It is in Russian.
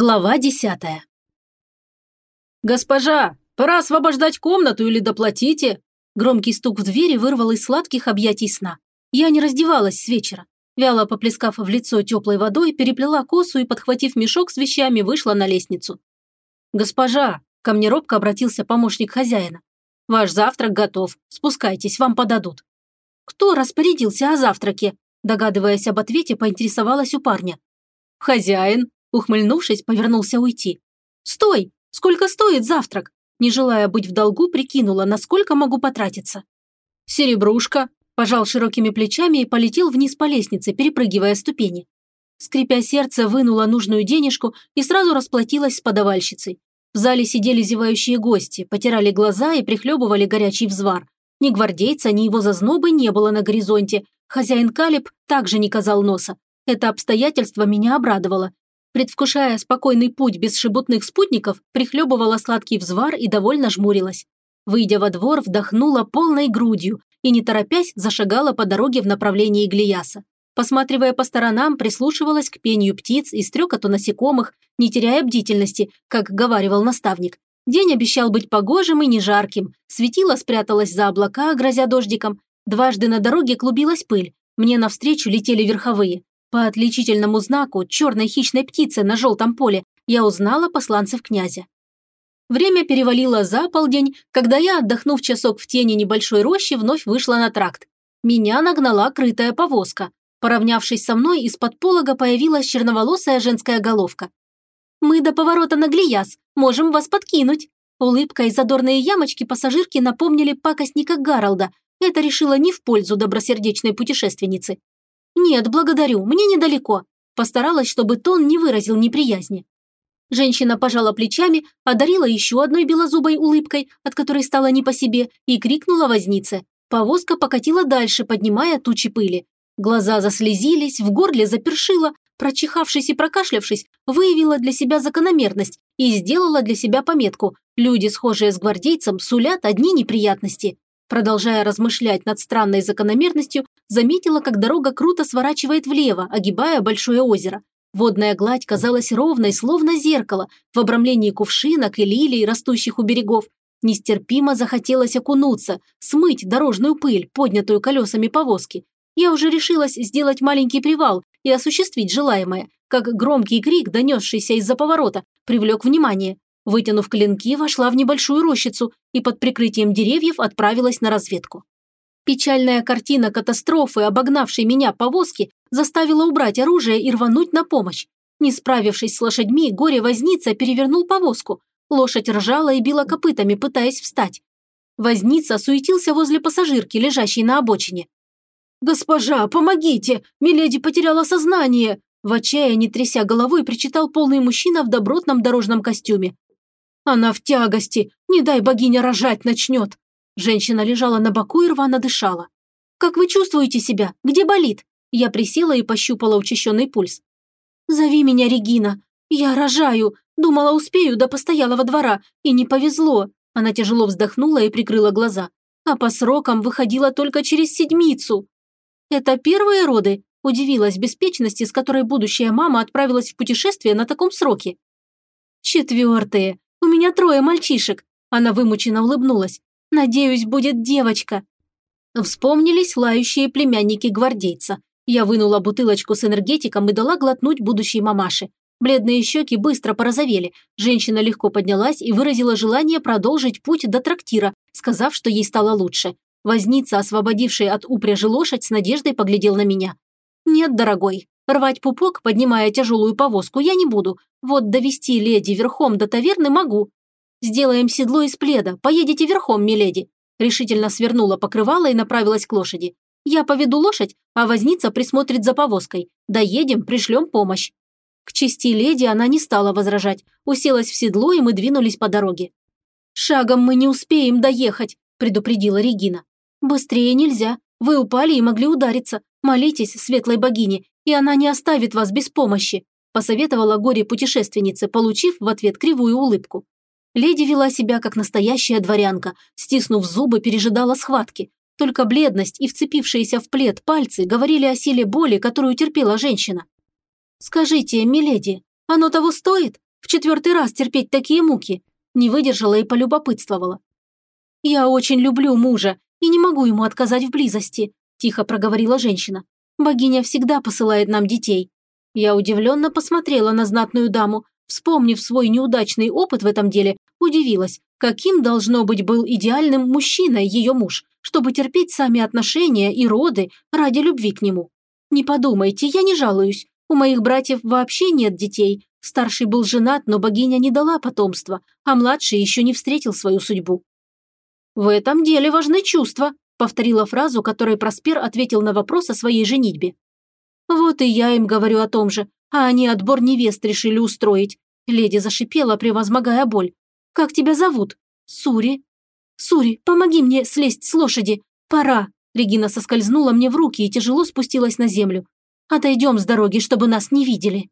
Глава десятая. «Госпожа, пора освобождать комнату или доплатите!» Громкий стук в двери вырвал из сладких объятий сна. Я не раздевалась с вечера. Вяло поплескав в лицо теплой водой, переплела косу и, подхватив мешок с вещами, вышла на лестницу. «Госпожа!» – ко мне робко обратился помощник хозяина. «Ваш завтрак готов. Спускайтесь, вам подадут». «Кто распорядился о завтраке?» Догадываясь об ответе, поинтересовалась у парня. «Хозяин», Ухмыльнувшись, повернулся уйти. «Стой! Сколько стоит завтрак?» Не желая быть в долгу, прикинула, насколько могу потратиться. «Серебрушка!» Пожал широкими плечами и полетел вниз по лестнице, перепрыгивая ступени. Скрипя сердце, вынула нужную денежку и сразу расплатилась с подавальщицей. В зале сидели зевающие гости, потирали глаза и прихлебывали горячий взвар. Ни гвардейца, ни его зазнобы не было на горизонте. Хозяин Калиб также не казал носа. Это обстоятельство меня обрадовало. Предвкушая спокойный путь без шебутных спутников, прихлебывала сладкий взвар и довольно жмурилась. Выйдя во двор, вдохнула полной грудью и, не торопясь, зашагала по дороге в направлении Глияса. Посматривая по сторонам, прислушивалась к пению птиц и стрекоту насекомых, не теряя бдительности, как говаривал наставник. День обещал быть погожим и не жарким, светило спряталось за облака, грозя дождиком. Дважды на дороге клубилась пыль, мне навстречу летели верховые. По отличительному знаку черной хищной птицы на желтом поле я узнала посланцев князя. Время перевалило за полдень, когда я, отдохнув часок в тени небольшой рощи, вновь вышла на тракт. Меня нагнала крытая повозка. Поравнявшись со мной, из-под полога появилась черноволосая женская головка. «Мы до поворота на Глияс, можем вас подкинуть». Улыбка и задорные ямочки пассажирки напомнили пакостника Гаролда. Это решило не в пользу добросердечной путешественницы. «Нет, благодарю, мне недалеко». Постаралась, чтобы тон не выразил неприязни. Женщина пожала плечами, одарила еще одной белозубой улыбкой, от которой стало не по себе, и крикнула вознице. Повозка покатила дальше, поднимая тучи пыли. Глаза заслезились, в горле запершило, прочихавшись и прокашлявшись, выявила для себя закономерность и сделала для себя пометку. Люди, схожие с гвардейцем, сулят одни неприятности. Продолжая размышлять над странной закономерностью, заметила, как дорога круто сворачивает влево, огибая большое озеро. Водная гладь казалась ровной, словно зеркало, в обрамлении кувшинок и лилий, растущих у берегов. Нестерпимо захотелось окунуться, смыть дорожную пыль, поднятую колесами повозки. Я уже решилась сделать маленький привал и осуществить желаемое, как громкий крик, донесшийся из-за поворота, привлек внимание. Вытянув клинки, вошла в небольшую рощицу и под прикрытием деревьев отправилась на разведку. Печальная картина катастрофы, обогнавшей меня повозки, заставила убрать оружие и рвануть на помощь. Не справившись с лошадьми, горе-возница перевернул повозку. Лошадь ржала и била копытами, пытаясь встать. Возница суетился возле пассажирки, лежащей на обочине. «Госпожа, помогите! Миледи потеряла сознание!» В отчаянии, тряся головой, причитал полный мужчина в добротном дорожном костюме. Она в тягости, не дай богиня рожать начнет. Женщина лежала на боку и рвано дышала. «Как вы чувствуете себя? Где болит?» Я присела и пощупала учащенный пульс. «Зови меня Регина. Я рожаю. Думала, успею до постоялого двора. И не повезло». Она тяжело вздохнула и прикрыла глаза. А по срокам выходила только через седмицу. «Это первые роды?» Удивилась беспечности, с которой будущая мама отправилась в путешествие на таком сроке. «Четвертые. У меня трое мальчишек». Она вымученно улыбнулась. «Надеюсь, будет девочка». Вспомнились лающие племянники гвардейца. Я вынула бутылочку с энергетиком и дала глотнуть будущей мамаше. Бледные щеки быстро порозовели. Женщина легко поднялась и выразила желание продолжить путь до трактира, сказав, что ей стало лучше. Возница, освободивший от упряжи лошадь, с надеждой поглядел на меня. «Нет, дорогой, рвать пупок, поднимая тяжелую повозку, я не буду. Вот довести леди верхом до таверны могу. Сделаем седло из пледа, поедете верхом, миледи». Решительно свернула покрывало и направилась к лошади. «Я поведу лошадь, а возница присмотрит за повозкой. Доедем, пришлем помощь». К чести леди она не стала возражать, уселась в седло, и мы двинулись по дороге. «Шагом мы не успеем доехать», – предупредила Регина. «Быстрее нельзя. Вы упали и могли удариться. Молитесь светлой богине, и она не оставит вас без помощи», посоветовала горе-путешественнице, получив в ответ кривую улыбку. Леди вела себя как настоящая дворянка, стиснув зубы, пережидала схватки. Только бледность и вцепившиеся в плед пальцы говорили о силе боли, которую терпела женщина. «Скажите, миледи, оно того стоит? четвертый раз терпеть такие муки?» Не выдержала и полюбопытствовала. «Я очень люблю мужа и не могу ему отказать в близости», тихо проговорила женщина. «Богиня всегда посылает нам детей». Я удивленно посмотрела на знатную даму, вспомнив свой неудачный опыт в этом деле, удивилась, каким должно быть был идеальным мужчиной ее муж, чтобы терпеть сами отношения и роды ради любви к нему. Не подумайте, я не жалуюсь. У моих братьев вообще нет детей. Старший был женат, но богиня не дала потомства, а младший еще не встретил свою судьбу. «В этом деле важны чувства», – повторила фразу, которой Проспер ответил на вопрос о своей женитьбе. «Вот и я им говорю о том же, а они отбор невест решили устроить». Леди зашипела, превозмогая боль. «Как тебя зовут?» «Сури». «Сури, помоги мне слезть с лошади. Пора». Регина соскользнула мне в руки и тяжело спустилась на землю. «Отойдем с дороги, чтобы нас не видели».